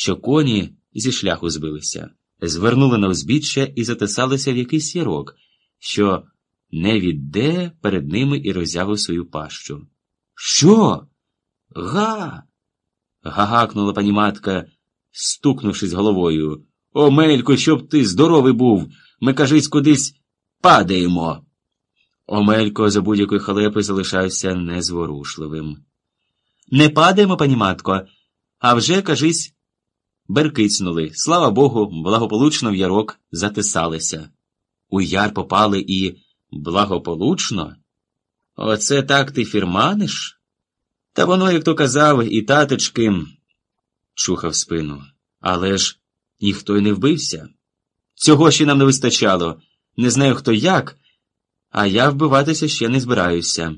що коні зі шляху збилися, звернули на узбіччя і затисалися в якийсь ярок, що не відде перед ними і роззявив свою пащу. Що? Га? гагакнула пані матка, стукнувшись головою. О, Мелько, щоб ти здоровий був. Ми, кажись, кудись падаємо. Омелько за будь-якої халепи залишався незворушливим. Не падаємо, пані матко, а вже, кажись, беркицнули. Слава Богу, благополучно в ярок затисалися. У яр попали і благополучно? Оце так ти фірманиш? Та воно, як то казав, і таточки чухав спину. Але ж ніхто й не вбився. Цього ще нам не вистачало. Не знаю, хто як, а я вбиватися ще не збираюся.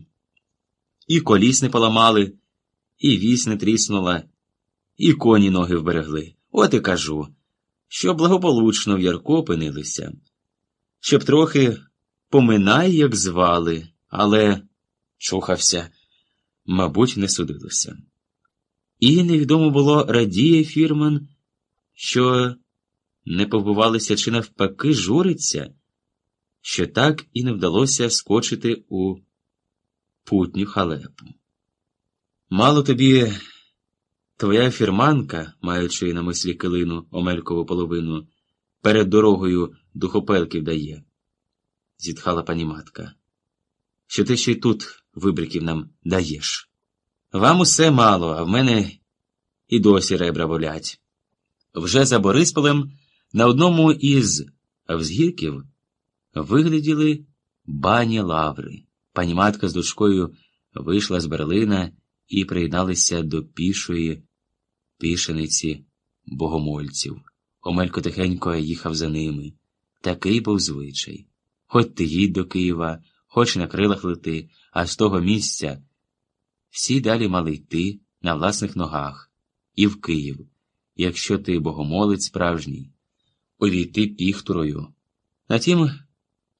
І коліс не поламали, і вісь не тріснула, і коні ноги вберегли. От і кажу, що благополучно в Ярко опинилися, щоб трохи поминай, як звали, але чухався, мабуть, не судилося. І невідомо було, радіє фірман, що не побувалися чи навпаки журиться, що так і не вдалося скочити у путню халепу. Мало тобі твоя фірманка, маючи на мислі килину омелькову половину, перед дорогою духопелків дає, зітхала пані матка, що ти ще й тут вибриків нам даєш. Вам усе мало, а в мене і досі ребра болять. Вже за Борисполем на одному із взгірків вигляділи бані лаври. Пані матка з дочкою вийшла з Берлина і приєдналися до пішої пішениці богомольців. Омелько тихенько їхав за ними. Такий був звичай. Хоч ти їдь до Києва, хоч на крилах лети, а з того місця всі далі мали йти на власних ногах і в Київ, якщо ти богомолець справжній, увійти піхтурою. На тім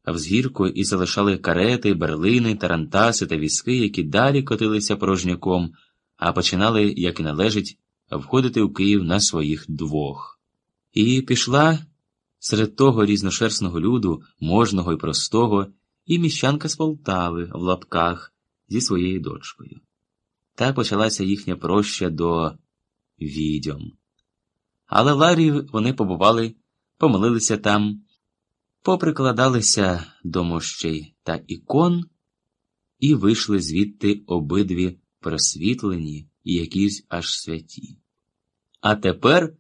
взгірку і залишали карети, берлини, тарантаси та візки, які далі котилися порожняком, а починали, як і належить, входити у Київ на своїх двох. І пішла серед того різношерстного люду, можного і простого, і міщанка з Полтави в лапках зі своєю дочкою. Так почалася їхня проща до відьом. Але в Ларі вони побували, помолилися там, поприкладалися до мощей та ікон і вийшли звідти обидві просвітлені і якісь аж святі. А тепер,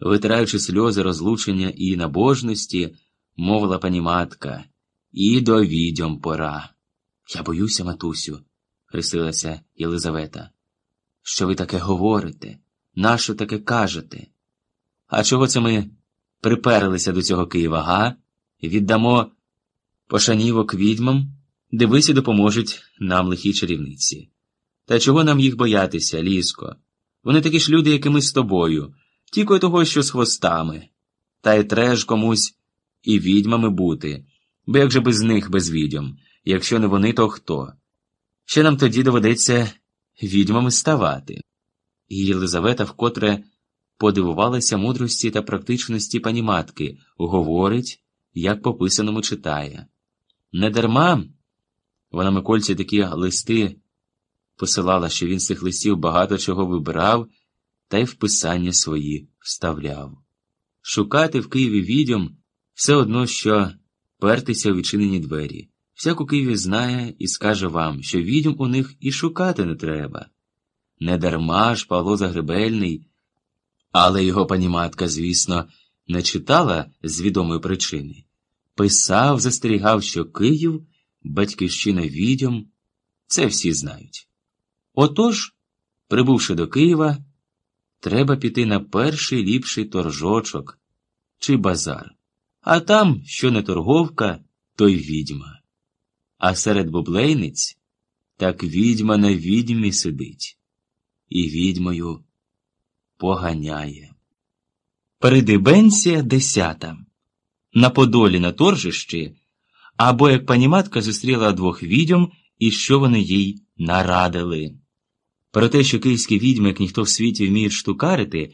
витираючи сльози розлучення і набожності, мовила пані матка, і до відьом пора. Я боюся, матусю, хрестилася Єлизавета. Що ви таке говорите? Нащо таке кажете? А чого це ми приперлися до цього Києва, га? Віддамо пошанівок відьмам, дивись і допоможуть нам лихі чарівниці. Та чого нам їх боятися, ліско? Вони такі ж люди, як і ми з тобою, тільки того, що з хвостами. Та й треш комусь і відьмами бути, бо як же без них без відьом, якщо не вони, то хто? Ще нам тоді доведеться відьмами ставати. І Єлизавета вкотре подивувалася мудрості та практичності пані матки, говорить, як по писаному читає. Недарма вона Микольці такі листи посилала, що він з цих листів багато чого вибирав та й в писання свої вставляв. Шукати в Києві відьом все одно, що пертися у відчинені двері. Всяк у Києві знає і скаже вам, що відьом у них і шукати не треба. Недарма ж Павло Загребельний, але його пані матка, звісно, не читала з відомої причини. Писав, застерігав, що Київ, батьківщина відьом, це всі знають. Отож, прибувши до Києва, треба піти на перший ліпший торжочок чи базар, а там, що не торговка, то й відьма. А серед бублейниць так відьма на відьмі сидить, і відьмою поганяє. Передибенція десята. На Подолі на торжищі, або як пані матка зустріла двох відьом, і що вони їй нарадили. Про те, що київські відьми, як ніхто в світі вміють штукарити,